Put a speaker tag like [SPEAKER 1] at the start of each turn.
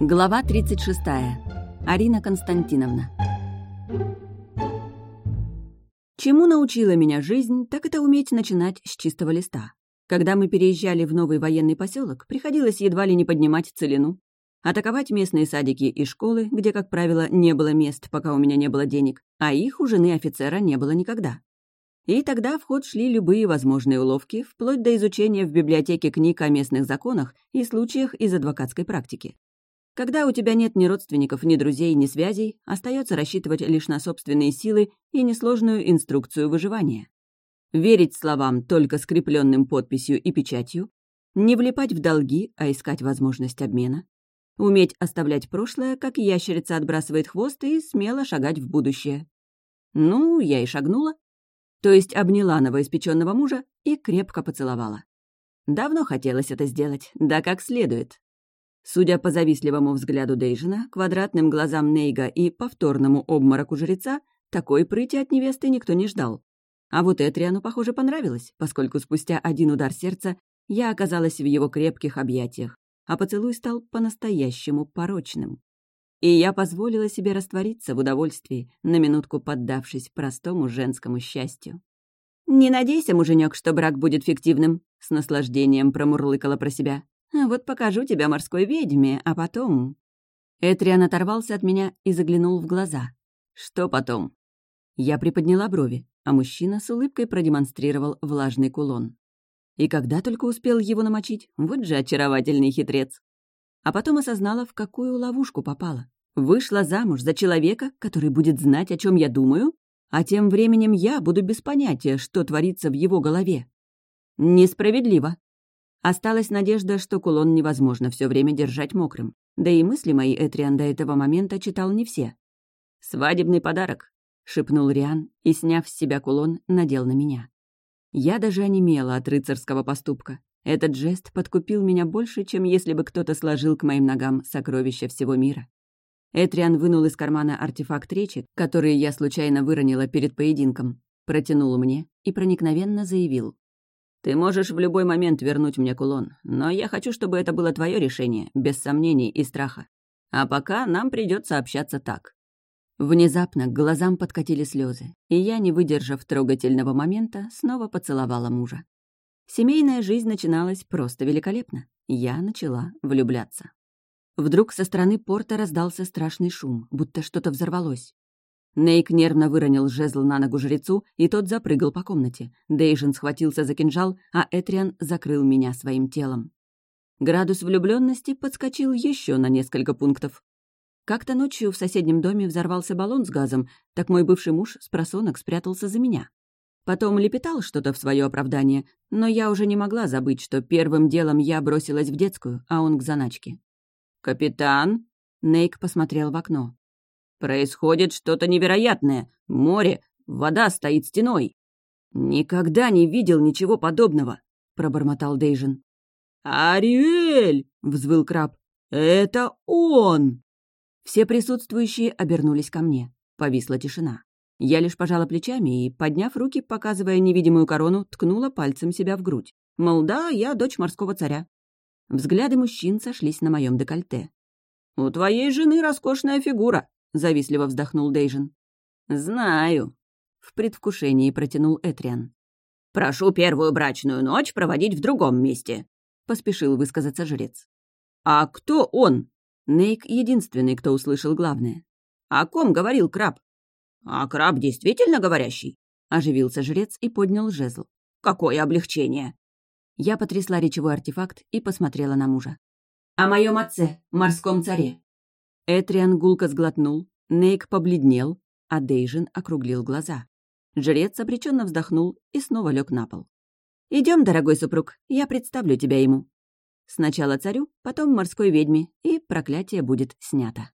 [SPEAKER 1] Глава 36. Арина Константиновна. Чему научила меня жизнь, так это уметь начинать с чистого листа. Когда мы переезжали в новый военный поселок, приходилось едва ли не поднимать целину, атаковать местные садики и школы, где, как правило, не было мест, пока у меня не было денег, а их у жены офицера не было никогда. И тогда в ход шли любые возможные уловки, вплоть до изучения в библиотеке книг о местных законах и случаях из адвокатской практики. Когда у тебя нет ни родственников, ни друзей, ни связей, остается рассчитывать лишь на собственные силы и несложную инструкцию выживания. Верить словам, только скрепленным подписью и печатью, не влипать в долги, а искать возможность обмена, уметь оставлять прошлое, как ящерица отбрасывает хвост, и смело шагать в будущее. Ну, я и шагнула, то есть обняла новоиспеченного мужа и крепко поцеловала. Давно хотелось это сделать, да как следует. Судя по завистливому взгляду Дейжина, квадратным глазам Нейга и повторному обмороку жреца, такой прыти от невесты никто не ждал. А вот Этриану, похоже, понравилось, поскольку спустя один удар сердца я оказалась в его крепких объятиях, а поцелуй стал по-настоящему порочным. И я позволила себе раствориться в удовольствии, на минутку поддавшись простому женскому счастью. «Не надейся, муженек, что брак будет фиктивным», — с наслаждением промурлыкала про себя. «А «Вот покажу тебя морской ведьме, а потом...» Этриан оторвался от меня и заглянул в глаза. «Что потом?» Я приподняла брови, а мужчина с улыбкой продемонстрировал влажный кулон. И когда только успел его намочить, вот же очаровательный хитрец а потом осознала, в какую ловушку попала. Вышла замуж за человека, который будет знать, о чем я думаю, а тем временем я буду без понятия, что творится в его голове. Несправедливо. Осталась надежда, что кулон невозможно все время держать мокрым. Да и мысли мои Этриан до этого момента читал не все. «Свадебный подарок», — шепнул Риан и, сняв с себя кулон, надел на меня. Я даже онемела от рыцарского поступка. Этот жест подкупил меня больше, чем если бы кто-то сложил к моим ногам сокровища всего мира. Этриан вынул из кармана артефакт речи, который я случайно выронила перед поединком, протянул мне и проникновенно заявил. «Ты можешь в любой момент вернуть мне кулон, но я хочу, чтобы это было твое решение, без сомнений и страха. А пока нам придется общаться так». Внезапно к глазам подкатили слезы, и я, не выдержав трогательного момента, снова поцеловала мужа. Семейная жизнь начиналась просто великолепно. Я начала влюбляться. Вдруг со стороны порта раздался страшный шум, будто что-то взорвалось. Нейк нервно выронил жезл на ногу жрецу, и тот запрыгал по комнате. Дейжин схватился за кинжал, а Этриан закрыл меня своим телом. Градус влюбленности подскочил еще на несколько пунктов. Как-то ночью в соседнем доме взорвался баллон с газом, так мой бывший муж с просонок спрятался за меня. Потом лепетал что-то в свое оправдание, но я уже не могла забыть, что первым делом я бросилась в детскую, а он к заначке. «Капитан?» — Нейк посмотрел в окно. «Происходит что-то невероятное. Море, вода стоит стеной». «Никогда не видел ничего подобного», — пробормотал Дейжин. «Ариэль!» — взвыл краб. «Это он!» Все присутствующие обернулись ко мне. Повисла тишина. Я лишь пожала плечами и, подняв руки, показывая невидимую корону, ткнула пальцем себя в грудь. Мол, да, я дочь морского царя. Взгляды мужчин сошлись на моем декольте. «У твоей жены роскошная фигура», — завистливо вздохнул Дейжин. «Знаю», — в предвкушении протянул Этриан. «Прошу первую брачную ночь проводить в другом месте», — поспешил высказаться жрец. «А кто он?» Нейк единственный, кто услышал главное. «О ком говорил краб?» «А краб действительно говорящий?» — оживился жрец и поднял жезл. «Какое облегчение!» Я потрясла речевой артефакт и посмотрела на мужа. «О моем отце, морском царе!» Этриан гулко сглотнул, Нейк побледнел, а Дейжин округлил глаза. Жрец обреченно вздохнул и снова лег на пол. Идем, дорогой супруг, я представлю тебя ему. Сначала царю, потом морской ведьме, и проклятие будет снято.